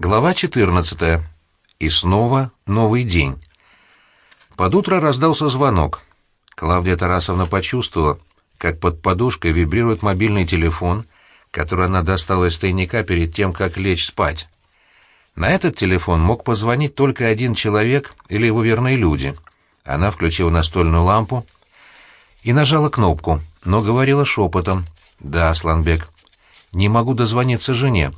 Глава 14. И снова новый день. Под утро раздался звонок. Клавдия Тарасовна почувствовала, как под подушкой вибрирует мобильный телефон, который она достала из тайника перед тем, как лечь спать. На этот телефон мог позвонить только один человек или его верные люди. Она включила настольную лампу и нажала кнопку, но говорила шепотом. «Да, Сланбек, не могу дозвониться жене.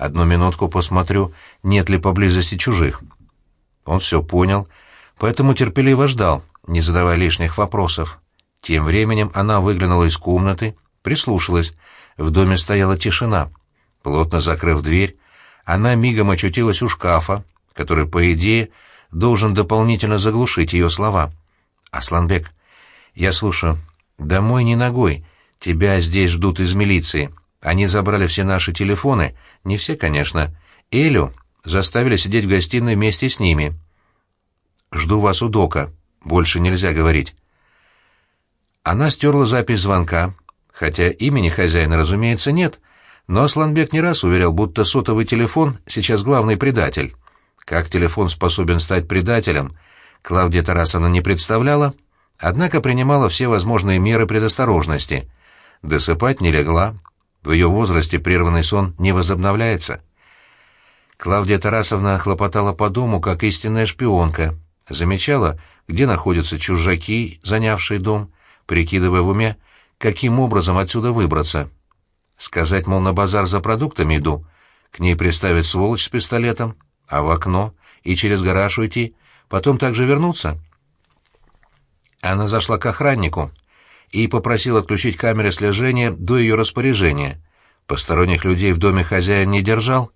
Одну минутку посмотрю, нет ли поблизости чужих. Он все понял, поэтому терпеливо ждал, не задавая лишних вопросов. Тем временем она выглянула из комнаты, прислушалась. В доме стояла тишина. Плотно закрыв дверь, она мигом очутилась у шкафа, который, по идее, должен дополнительно заглушить ее слова. «Асланбек, я слушаю. Домой не ногой. Тебя здесь ждут из милиции. Они забрали все наши телефоны, не все, конечно. Элю заставили сидеть в гостиной вместе с ними. Жду вас у дока. Больше нельзя говорить. Она стерла запись звонка, хотя имени хозяина, разумеется, нет, но Асланбек не раз уверял, будто сотовый телефон сейчас главный предатель. Как телефон способен стать предателем, Клавдия Тарасовна не представляла, однако принимала все возможные меры предосторожности. Досыпать не легла, в ее возрасте прерванный сон не возобновляется. Клавдия Тарасовна хлопотала по дому, как истинная шпионка. Замечала, где находятся чужаки, занявшие дом, прикидывая в уме, каким образом отсюда выбраться. Сказать, мол, на базар за продуктами иду, к ней приставить сволочь с пистолетом, а в окно и через гараж уйти, потом также вернуться. Она зашла к охраннику, и попросил отключить камеры слежения до ее распоряжения. Посторонних людей в доме хозяин не держал.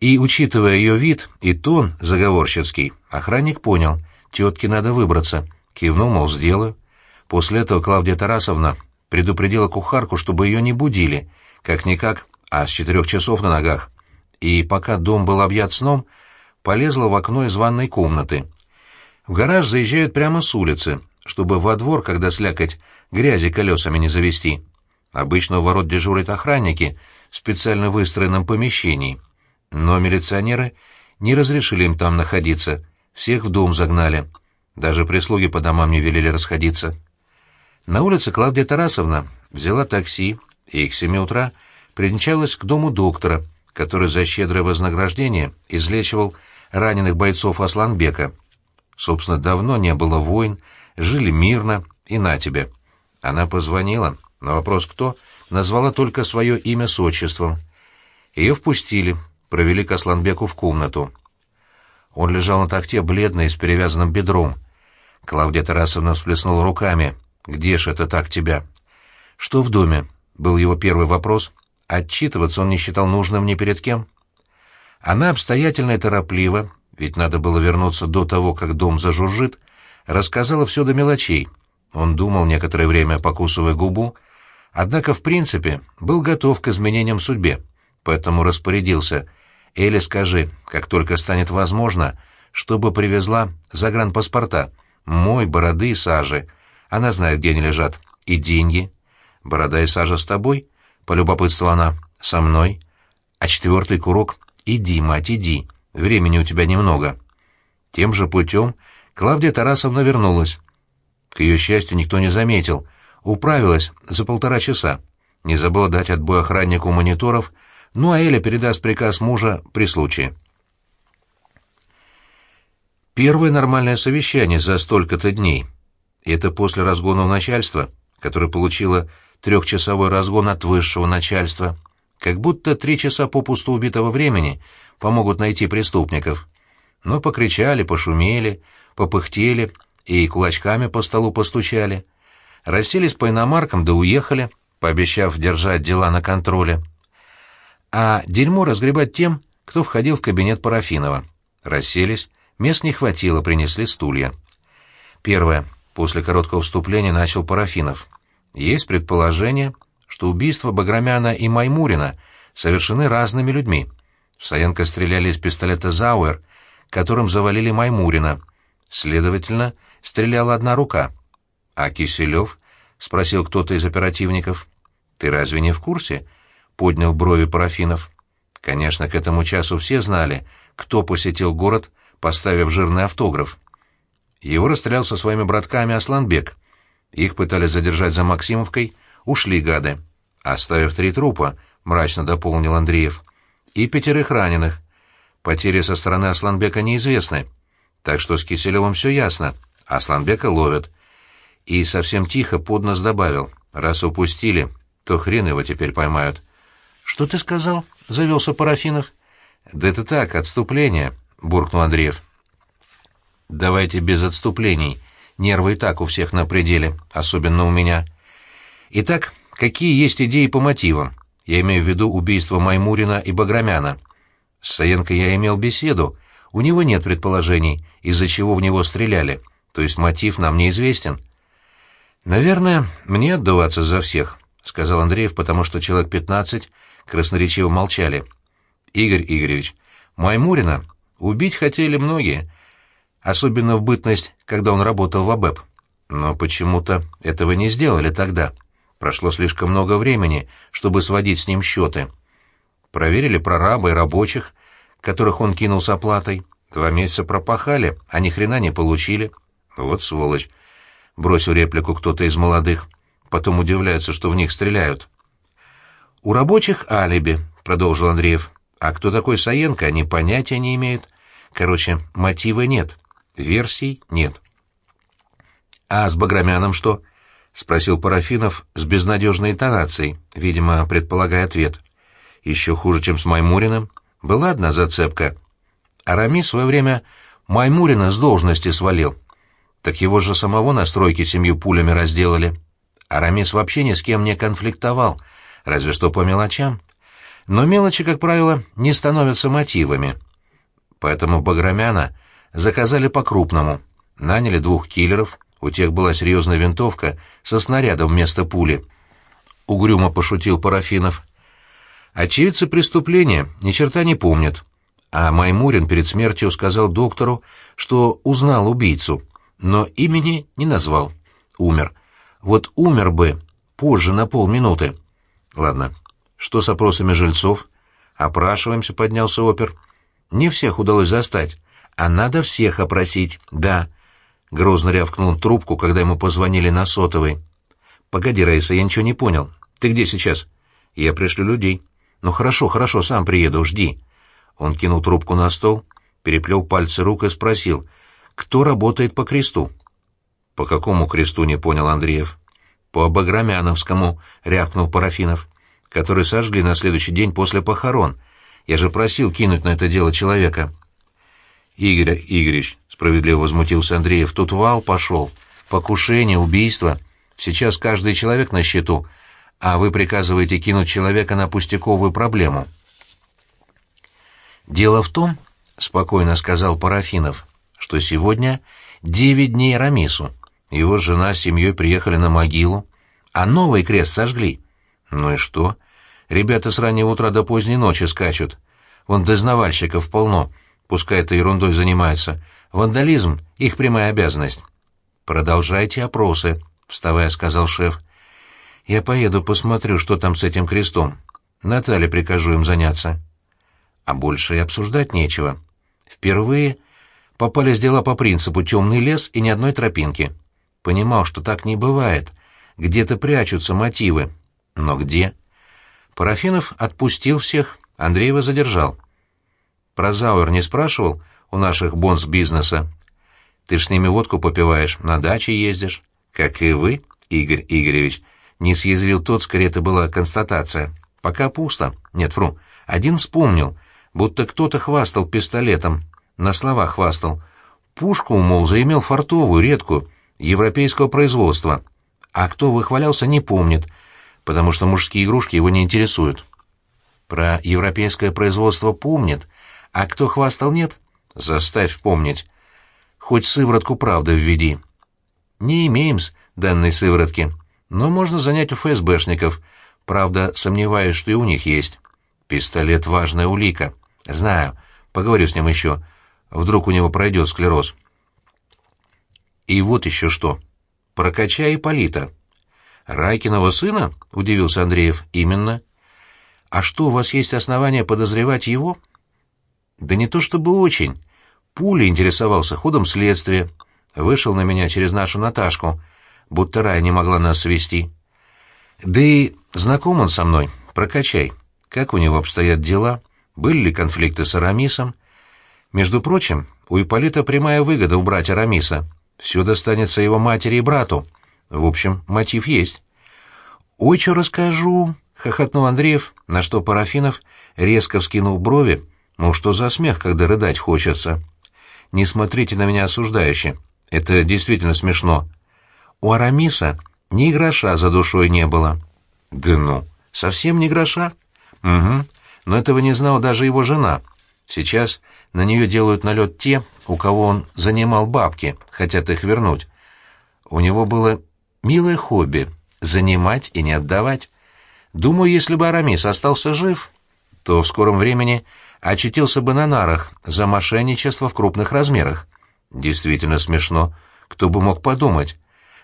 И, учитывая ее вид и тон заговорщицкий, охранник понял, тетке надо выбраться. Кивнул, мол, сделаю. После этого Клавдия Тарасовна предупредила кухарку, чтобы ее не будили, как-никак, а с четырех часов на ногах. И пока дом был объят сном, полезла в окно из ванной комнаты. В гараж заезжают прямо с улицы, чтобы во двор, когда слякоть, грязи колесами не завести. Обычно у ворот дежурят охранники в специально выстроенном помещении. Но милиционеры не разрешили им там находиться, всех в дом загнали. Даже прислуги по домам не велели расходиться. На улице Клавдия Тарасовна взяла такси и к семи утра примчалась к дому доктора, который за щедрое вознаграждение излечивал раненых бойцов Асланбека. Собственно, давно не было войн, жили мирно, и на тебе. Она позвонила, на вопрос «кто?» назвала только свое имя с отчеством. Ее впустили, провели к Асланбеку в комнату. Он лежал на такте, бледный, с перевязанным бедром. Клавдия Тарасовна всплеснула руками. «Где ж это так тебя?» «Что в доме?» — был его первый вопрос. Отчитываться он не считал нужным ни перед кем. Она обстоятельно и торопливо, ведь надо было вернуться до того, как дом зажужжит, — рассказала все до мелочей. Он думал некоторое время, покусывая губу, однако, в принципе, был готов к изменениям судьбе, поэтому распорядился. «Элли, скажи, как только станет возможно, чтобы привезла загранпаспорта, мой, бороды и сажи. Она знает, где они лежат. И деньги. Борода и сажа с тобой?» — полюбопытствовала она. «Со мной. А четвертый курок? Иди, мать, иди. Времени у тебя немного». Тем же путем Клавдия Тарасовна вернулась. К ее счастью, никто не заметил. Управилась за полтора часа. Не забыла дать отбой охраннику мониторов, ну а Эля передаст приказ мужа при случае. Первое нормальное совещание за столько-то дней. это после разгона начальства, которое получило трехчасовой разгон от высшего начальства. Как будто три часа попусту убитого времени помогут найти преступников. Но покричали, пошумели, попыхтели и кулачками по столу постучали. Расселись по иномаркам да уехали, пообещав держать дела на контроле. А дерьмо разгребать тем, кто входил в кабинет Парафинова. Расселись, мест не хватило, принесли стулья. Первое. После короткого вступления начал Парафинов. Есть предположение, что убийства Баграмяна и Маймурина совершены разными людьми. В Саенко стреляли из пистолета «Зауэр», которым завалили Маймурина — Следовательно, стреляла одна рука. «А Киселев?» — спросил кто-то из оперативников. «Ты разве не в курсе?» — поднял брови Парафинов. Конечно, к этому часу все знали, кто посетил город, поставив жирный автограф. Его расстрелял со своими братками Асланбек. Их пытались задержать за Максимовкой, ушли гады. Оставив три трупа, мрачно дополнил Андреев. И пятерых раненых. Потери со стороны Асланбека неизвестны. Так что с Киселевым все ясно. Асланбека ловят. И совсем тихо под нос добавил. Раз упустили, то хрен его теперь поймают. «Что ты сказал?» — завелся Парафинов. «Да это так, отступление», — буркнул Андреев. «Давайте без отступлений. Нервы и так у всех на пределе, особенно у меня. Итак, какие есть идеи по мотивам? Я имею в виду убийство Маймурина и Баграмяна. С Саенко я имел беседу. У него нет предположений, из-за чего в него стреляли, то есть мотив нам неизвестен». «Наверное, мне отдуваться за всех», — сказал Андреев, потому что человек пятнадцать красноречиво молчали. «Игорь Игоревич, Маймурина убить хотели многие, особенно в бытность, когда он работал в АБЭП. Но почему-то этого не сделали тогда. Прошло слишком много времени, чтобы сводить с ним счеты. Проверили прораба и рабочих, которых он кинул с оплатой. Два месяца пропахали, а ни хрена не получили. Вот сволочь. Бросил реплику кто-то из молодых. Потом удивляются, что в них стреляют. «У рабочих алиби», — продолжил Андреев. «А кто такой Саенко, они понятия не имеют. Короче, мотива нет, версий нет». «А с Баграмяном что?» — спросил Парафинов с безнадежной интонацией, видимо, предполагая ответ. «Еще хуже, чем с Маймуриным. Была одна зацепка. Арами в свое время Маймурина с должности свалил. Так его же самого на стройке семью пулями разделали. Арамис вообще ни с кем не конфликтовал — разве что по мелочам. Но мелочи, как правило, не становятся мотивами. Поэтому Баграмяна заказали по-крупному. Наняли двух киллеров, у тех была серьезная винтовка со снарядом вместо пули. Угрюмо пошутил Парафинов. Очевидцы преступления ни черта не помнят. А Маймурин перед смертью сказал доктору, что узнал убийцу, но имени не назвал. Умер. Вот умер бы позже на полминуты. Ладно. Что с опросами жильцов? Опрашиваемся, поднялся опер. Не всех удалось застать. А надо всех опросить, да. Грозно рявкнул трубку, когда ему позвонили на сотовый. Погоди, Раиса, я ничего не понял. Ты где сейчас? Я пришлю людей. Ну хорошо, хорошо, сам приеду, жди. Он кинул трубку на стол, переплел пальцы рук и спросил, кто работает по кресту? По какому кресту, не понял Андреев. «По Баграмяновскому», — рявкнул Парафинов, который сожгли на следующий день после похорон. Я же просил кинуть на это дело человека. «Игорь Игоревич», — справедливо возмутился Андреев, — «тут вал пошел. Покушение, убийство. Сейчас каждый человек на счету, а вы приказываете кинуть человека на пустяковую проблему». «Дело в том», — спокойно сказал Парафинов, — «что сегодня девять дней Рамису». Его жена с семьей приехали на могилу, а новый крест сожгли. Ну и что? Ребята с раннего утра до поздней ночи скачут. Вон дознавальщиков полно, пускай это ерундой занимаются. Вандализм — их прямая обязанность. «Продолжайте опросы», — вставая, сказал шеф. «Я поеду посмотрю, что там с этим крестом. Наталье прикажу им заняться». А больше и обсуждать нечего. Впервые попались дела по принципу «темный лес» и ни одной тропинки. Понимал, что так не бывает. Где-то прячутся мотивы. Но где? Парафинов отпустил всех, Андреева задержал. Про Зауэр не спрашивал у наших бонс-бизнеса? Ты ж с ними водку попиваешь, на даче ездишь. Как и вы, Игорь Игоревич. Не съязвил тот, скорее это была констатация. Пока пусто. Нет, вру. Один вспомнил, будто кто-то хвастал пистолетом. На слова хвастал. Пушку, мол, заимел фартовую, редкую, европейского производства, а кто выхвалялся, не помнит, потому что мужские игрушки его не интересуют. Про европейское производство помнит, а кто хвастал нет, заставь помнить. Хоть сыворотку правды введи. Не имеем с данной сыворотки, но можно занять у ФСБшников, правда, сомневаюсь, что и у них есть. Пистолет — важная улика. Знаю, поговорю с ним еще. Вдруг у него пройдет склероз. И вот еще что. Прокачай Ипполита. Райкиного сына? — удивился Андреев. Именно. А что, у вас есть основания подозревать его? Да не то чтобы очень. Пуля интересовался ходом следствия. Вышел на меня через нашу Наташку, будто Рая не могла нас свести. Да и знаком он со мной, прокачай. Как у него обстоят дела? Были ли конфликты с Арамисом? Между прочим, у Ипполита прямая выгода убрать Арамиса. Все достанется его матери и брату. В общем, мотив есть. «Ой, что расскажу!» — хохотнул Андреев, на что Парафинов резко вскинул брови. «Ну что за смех, когда рыдать хочется?» «Не смотрите на меня осуждающе. Это действительно смешно. У Арамиса ни гроша за душой не было». «Да ну, совсем ни гроша?» «Угу, но этого не знала даже его жена. Сейчас на нее делают налет те, у кого он занимал бабки, хотят их вернуть. У него было милое хобби — занимать и не отдавать. Думаю, если бы Арамис остался жив, то в скором времени очутился бы на нарах за мошенничество в крупных размерах. Действительно смешно. Кто бы мог подумать.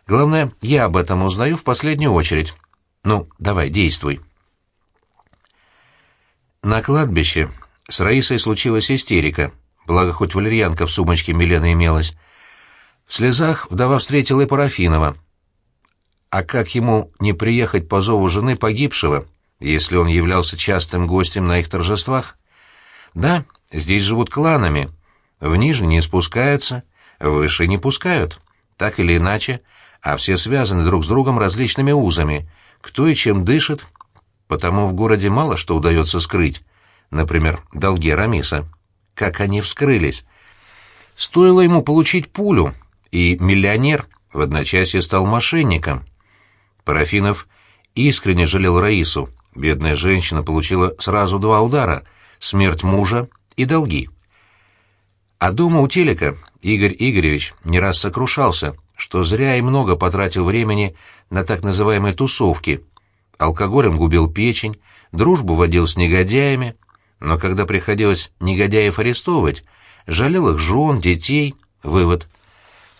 Главное, я об этом узнаю в последнюю очередь. Ну, давай, действуй. На кладбище с Раисой случилась истерика, благо хоть валерьянка в сумочке Милены имелась. В слезах вдова встретила и Парафинова. А как ему не приехать по зову жены погибшего, если он являлся частым гостем на их торжествах? Да, здесь живут кланами. В нижний не спускаются, выше не пускают. Так или иначе, а все связаны друг с другом различными узами. Кто и чем дышит, потому в городе мало что удается скрыть например, долги Рамиса. Как они вскрылись? Стоило ему получить пулю, и миллионер в одночасье стал мошенником. Парафинов искренне жалел Раису. Бедная женщина получила сразу два удара — смерть мужа и долги. А дома у телека Игорь Игоревич не раз сокрушался, что зря и много потратил времени на так называемые тусовки. Алкоголем губил печень, дружбу водил с негодяями — но когда приходилось негодяев арестовывать, жалел их жен, детей. Вывод.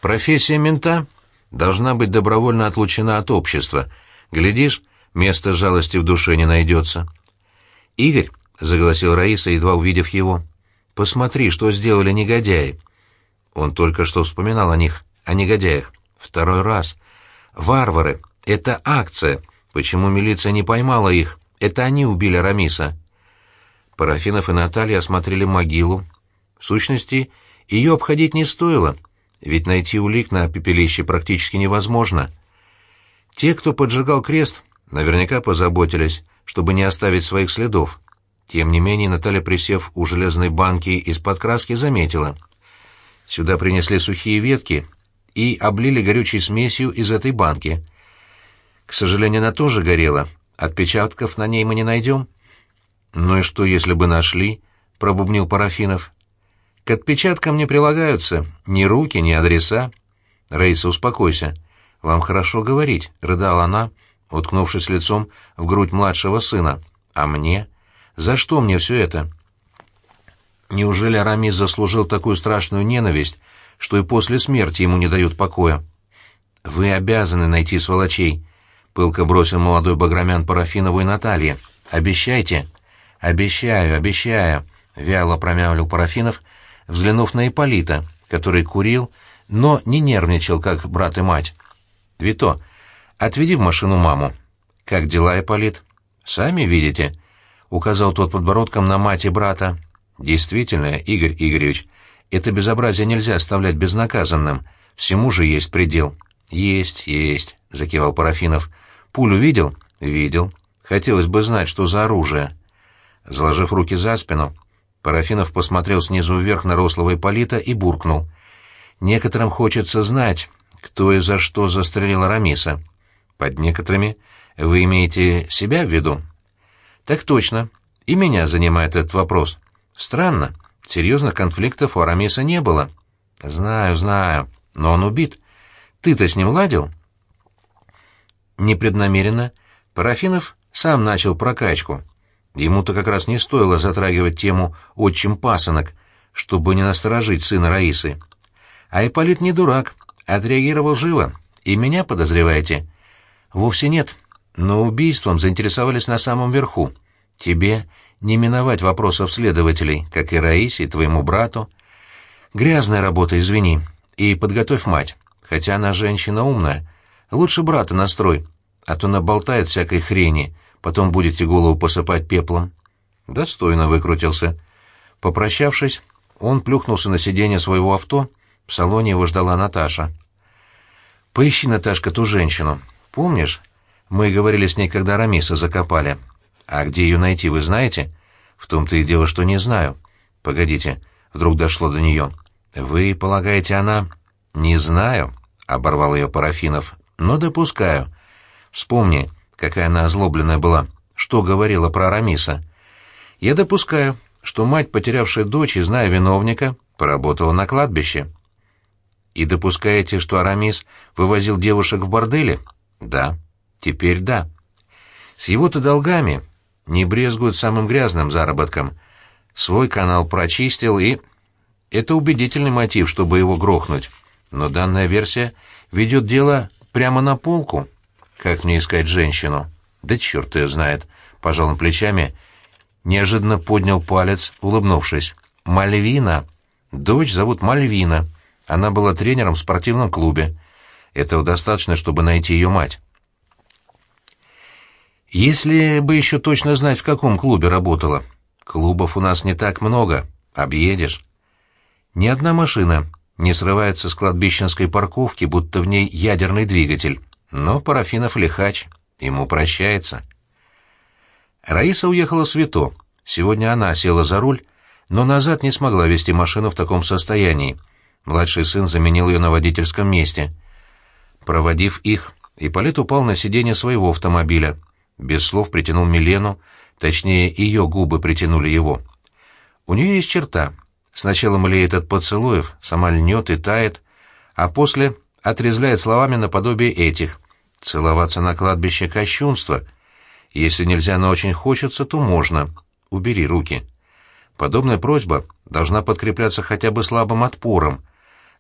Профессия мента должна быть добровольно отлучена от общества. Глядишь, место жалости в душе не найдется. «Игорь», — загласил Раиса, едва увидев его, — «посмотри, что сделали негодяи». Он только что вспоминал о них, о негодяях. Второй раз. «Варвары! Это акция! Почему милиция не поймала их? Это они убили Рамиса!» Парафинов и Наталья осмотрели могилу. В сущности, ее обходить не стоило, ведь найти улик на пепелище практически невозможно. Те, кто поджигал крест, наверняка позаботились, чтобы не оставить своих следов. Тем не менее, Наталья, присев у железной банки из-под краски, заметила. Сюда принесли сухие ветки и облили горючей смесью из этой банки. К сожалению, она тоже горела. Отпечатков на ней мы не найдем. «Ну и что, если бы нашли?» — пробубнил Парафинов. «К отпечаткам не прилагаются ни руки, ни адреса». «Раиса, успокойся. Вам хорошо говорить», — рыдала она, уткнувшись лицом в грудь младшего сына. «А мне? За что мне все это?» Неужели Арамис заслужил такую страшную ненависть, что и после смерти ему не дают покоя? «Вы обязаны найти сволочей», — пылко бросил молодой багромян Парафинову и Наталье. «Обещайте». «Обещаю, обещаю», — вяло промямлил Парафинов, взглянув на Ипполита, который курил, но не нервничал, как брат и мать. «Вито, отведи в машину маму». «Как дела, Ипполит?» «Сами видите», — указал тот подбородком на мать и брата. «Действительно, Игорь Игоревич, это безобразие нельзя оставлять безнаказанным. Всему же есть предел». «Есть, есть», — закивал Парафинов. «Пулю видел?» «Видел. Хотелось бы знать, что за оружие». Заложив руки за спину, Парафинов посмотрел снизу вверх на рослого Ипполита и буркнул. «Некоторым хочется знать, кто и за что застрелил Арамиса. Под некоторыми вы имеете себя в виду?» «Так точно. И меня занимает этот вопрос. Странно. Серьезных конфликтов у Арамиса не было». «Знаю, знаю. Но он убит. Ты-то с ним ладил?» Непреднамеренно Парафинов сам начал прокачку — Ему-то как раз не стоило затрагивать тему «отчим пасынок», чтобы не насторожить сына Раисы. А Ипполит не дурак, отреагировал живо. И меня подозреваете? Вовсе нет, но убийством заинтересовались на самом верху. Тебе не миновать вопросов следователей, как и Раисе, твоему брату. Грязная работа, извини. И подготовь мать, хотя она женщина умная. Лучше брата настрой, а то наболтает всякой хрени, потом будете голову посыпать пеплом. Достойно выкрутился. Попрощавшись, он плюхнулся на сиденье своего авто, в салоне его ждала Наташа. «Поищи, Наташка, ту женщину. Помнишь? Мы говорили с ней, когда Рамиса закопали. А где ее найти, вы знаете? В том-то и дело, что не знаю. Погодите, вдруг дошло до нее. Вы полагаете, она... Не знаю, — оборвал ее Парафинов, — но допускаю. Вспомни, какая она озлобленная была, что говорила про Рамиса. Я допускаю, что мать, потерявшая дочь и зная виновника, поработала на кладбище. И допускаете, что Арамис вывозил девушек в борделе? Да. Теперь да. С его-то долгами не брезгуют самым грязным заработком. Свой канал прочистил и... Это убедительный мотив, чтобы его грохнуть. Но данная версия ведет дело прямо на полку. Как мне искать женщину? Да черт ее знает. Пожал он плечами. Неожиданно поднял палец, улыбнувшись. Мальвина. Дочь зовут Мальвина. Она была тренером в спортивном клубе. Этого достаточно, чтобы найти ее мать. Если бы еще точно знать, в каком клубе работала. Клубов у нас не так много. Объедешь. Ни одна машина не срывается с кладбищенской парковки, будто в ней ядерный двигатель. Но Парафинов лихач. Ему прощается. Раиса уехала с Вито. Сегодня она села за руль, но назад не смогла вести машину в таком состоянии. Младший сын заменил ее на водительском месте. Проводив их, Ипполит упал на сиденье своего автомобиля. Без слов притянул Милену, точнее, ее губы притянули его. У нее есть черта. Сначала млеет от поцелуев, сама льнет и тает, а после отрезляет словами наподобие этих. «Целоваться на кладбище — кощунство. Если нельзя, но очень хочется, то можно. Убери руки». Подобная просьба должна подкрепляться хотя бы слабым отпором,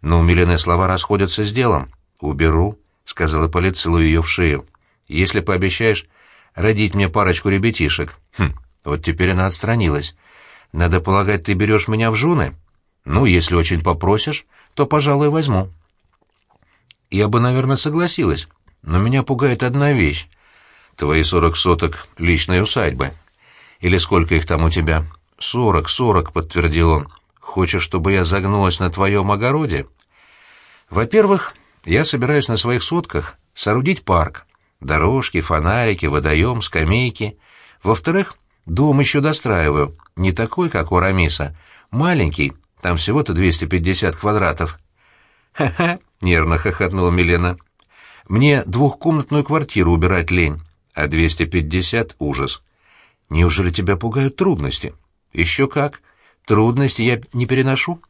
но умиленные слова расходятся с делом. «Уберу», — сказал Ипполит, целуя ее в шею. «Если пообещаешь родить мне парочку ребятишек». Хм, вот теперь она отстранилась. «Надо полагать, ты берешь меня в жены?» «Ну, если очень попросишь, то, пожалуй, возьму». Я бы, наверное, согласилась, но меня пугает одна вещь. Твои сорок соток личной усадьбы. Или сколько их там у тебя?» «Сорок, сорок», — подтвердил он. «Хочешь, чтобы я загнулась на твоем огороде?» «Во-первых, я собираюсь на своих сотках соорудить парк. Дорожки, фонарики, водоем, скамейки. Во-вторых, дом еще достраиваю. Не такой, как у Рамиса. Маленький, там всего-то 250 квадратов». «Ха-ха», — нервно хохотнула Милена. «Мне двухкомнатную квартиру убирать лень, а 250 — ужас. Неужели тебя пугают трудности?» Еще как. Трудности я не переношу.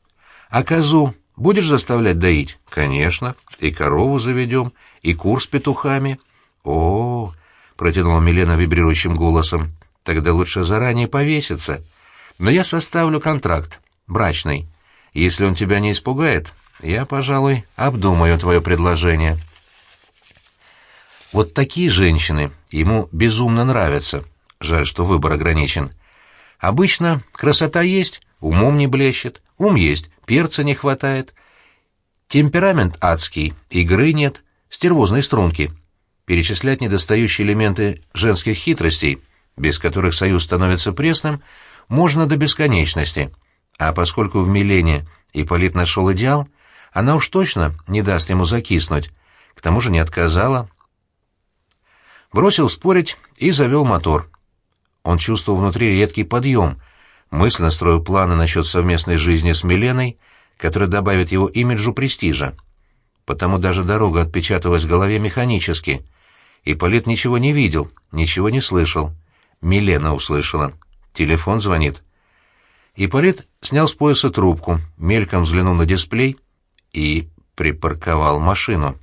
А козу будешь заставлять доить? Конечно. И корову заведем, и кур с петухами. О, протянула Милена вибрирующим голосом. Тогда лучше заранее повеситься. Но я составлю контракт, брачный. Если он тебя не испугает, я, пожалуй, обдумаю твое предложение. Вот такие женщины ему безумно нравятся. Жаль, что выбор ограничен. Обычно красота есть, умом не блещет, ум есть, перца не хватает. Темперамент адский, игры нет, стервозной струнки. Перечислять недостающие элементы женских хитростей, без которых союз становится пресным, можно до бесконечности. А поскольку в Милене Ипполит нашел идеал, она уж точно не даст ему закиснуть, к тому же не отказала. Бросил спорить и завел мотор. Он чувствовал внутри редкий подъем, мысленно строил планы насчет совместной жизни с Миленой, которая добавит его имиджу престижа. Потому даже дорога отпечаталась в голове механически. И Полит ничего не видел, ничего не слышал. Милена услышала. Телефон звонит. И Полит снял с пояса трубку, мельком взглянул на дисплей и припарковал машину.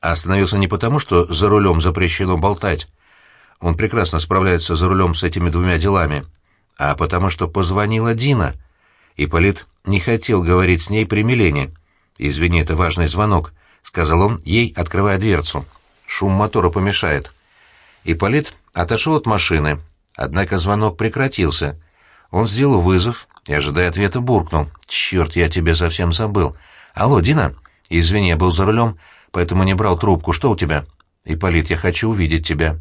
Остановился не потому, что за рулем запрещено болтать, он прекрасно справляется за рулем с этими двумя делами. А потому что позвонила Дина. Ипполит не хотел говорить с ней при Милене. «Извини, это важный звонок», — сказал он, ей открывая дверцу. «Шум мотора помешает». Ипполит отошел от машины, Однако звонок прекратился. Он сделал вызов и, ожидая ответа, буркнул. «Черт, я тебе совсем забыл. Алло, Дина? Извини, я был за рулем, поэтому не брал трубку. Что у тебя?» «Ипполит, я хочу увидеть тебя».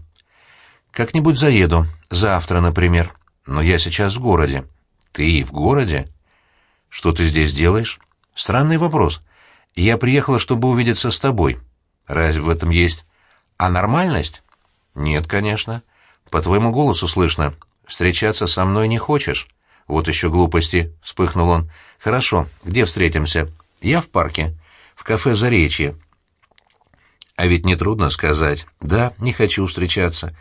«Как-нибудь заеду. Завтра, например. Но я сейчас в городе». «Ты в городе?» «Что ты здесь делаешь?» «Странный вопрос. Я приехала, чтобы увидеться с тобой. Разве в этом есть а нормальность?» «Нет, конечно. По твоему голосу слышно. Встречаться со мной не хочешь?» «Вот еще глупости», — вспыхнул он. «Хорошо. Где встретимся?» «Я в парке. В кафе «Заречье». А ведь нетрудно сказать. Да, не хочу встречаться.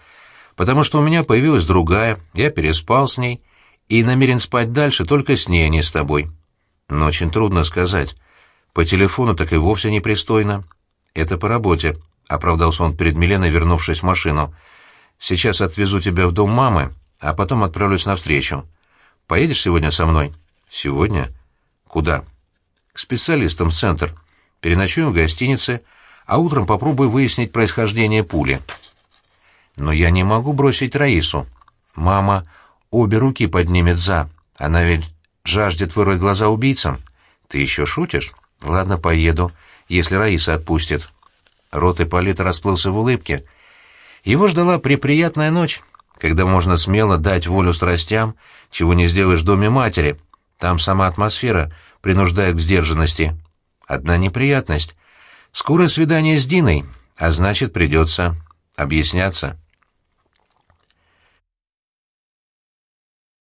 Потому что у меня появилась другая, я переспал с ней и намерен спать дальше только с ней, а не с тобой. Но очень трудно сказать. По телефону так и вовсе непристойно. Это по работе, — оправдался он перед Миленой, вернувшись в машину. Сейчас отвезу тебя в дом мамы, а потом отправлюсь навстречу. Поедешь сегодня со мной? Сегодня? Куда? К специалистам в центр. Переночуем в гостинице, а утром попробую выяснить происхождение пули. Но я не могу бросить Раису. Мама обе руки поднимет за. Она ведь жаждет вырвать глаза убийцам. Ты еще шутишь? Ладно, поеду, если Раиса отпустит. Рот Ипполита расплылся в улыбке. Его ждала приприятная ночь, когда можно смело дать волю страстям, чего не сделаешь в доме матери. Там сама атмосфера принуждает к сдержанности. Одна неприятность. Скоро свидание с Диной, а значит, придется объясняться.